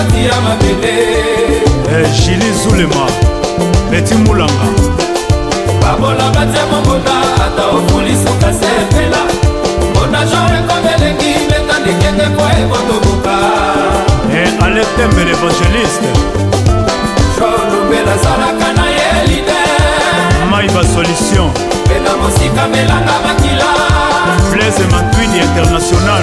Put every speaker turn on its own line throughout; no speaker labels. kati ya mabele eh, jili zulema leti mulanga babola batia mongola ata ofuli sukase epela mpona genre ekomelengi metandikende po ekotobuka eh, ale tembele évangéliste jolumbe nazalaka na ye lider mai basolution mpena mosika melanga makila blaise mantwini international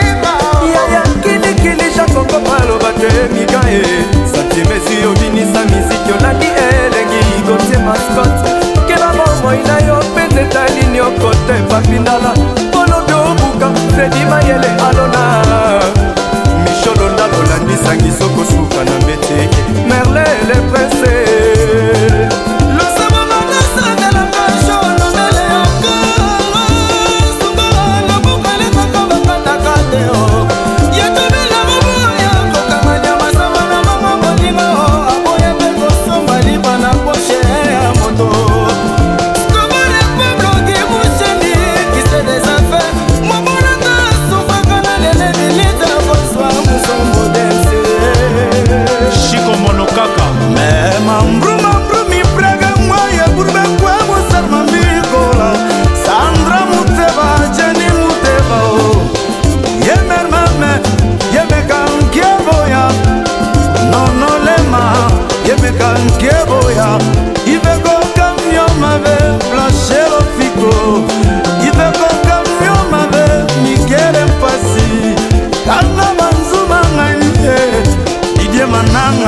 dieu mikae santimesi obinisa miziki olandi elengi igose mascot kela bomoi na yo mpe nzeta lini okote papindala kolobi obuka fredi mayele alona micholonda lolandisaki sokosuka na mbete merle le prince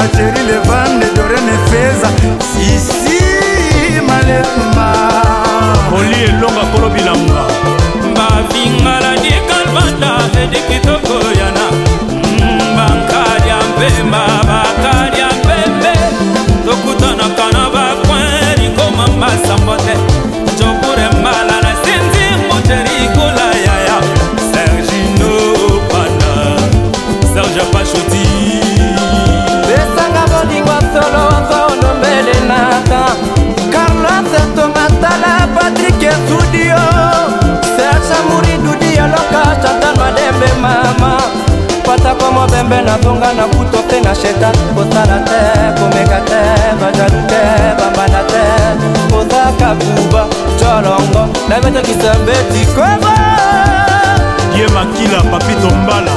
acheri levande dorene feza sisi malema oli elonga kolo bilamba bavingala di kalvata edi kitoko yana mm, bankalia mpemba bakalia mpembe tokutanaka na bakwin likoma masambo te jokure mbalala sinzi moterikula yaya sergino pana serge apachoti ke studio searcha muridu dialoka shatan madembe mama patako mobembe nazonga na buto mpe na shetan kosala te komeka te bajalu te bambanda te kozaka buba colongo nabetokisa mbeti koba ye makila papito mbala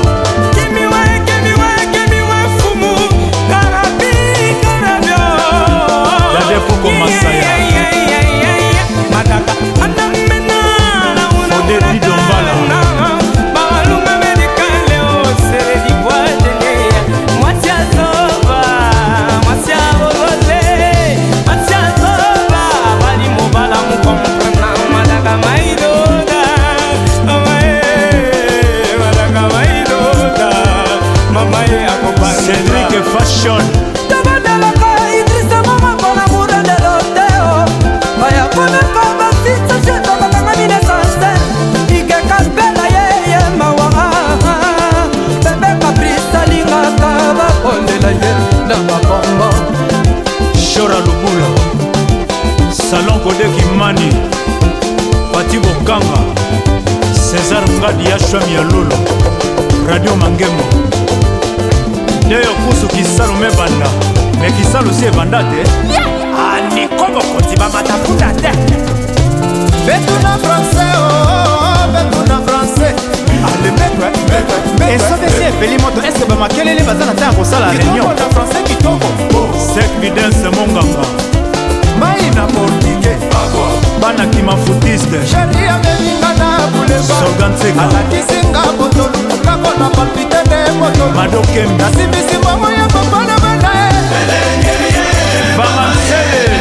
na babombo shora lubula salon kodeki mani pati bokanga césar ngadi ya shwami ya lolo radio mangemo nde yokusu kisalo mebanda me kisalo si ebanda te aniko ah, bokonzi bamatapunda te betuna francais o oh, oh, betuna francais ah, esopesi epeli moto eske bamakelele baza na ntango kosala réunion prudence mongamba mai na portike bana kimafutiste sogansekaalakisinga botolu kako na palpite de motolu madokemi nasimbisi mamo ya papa na bana bamansele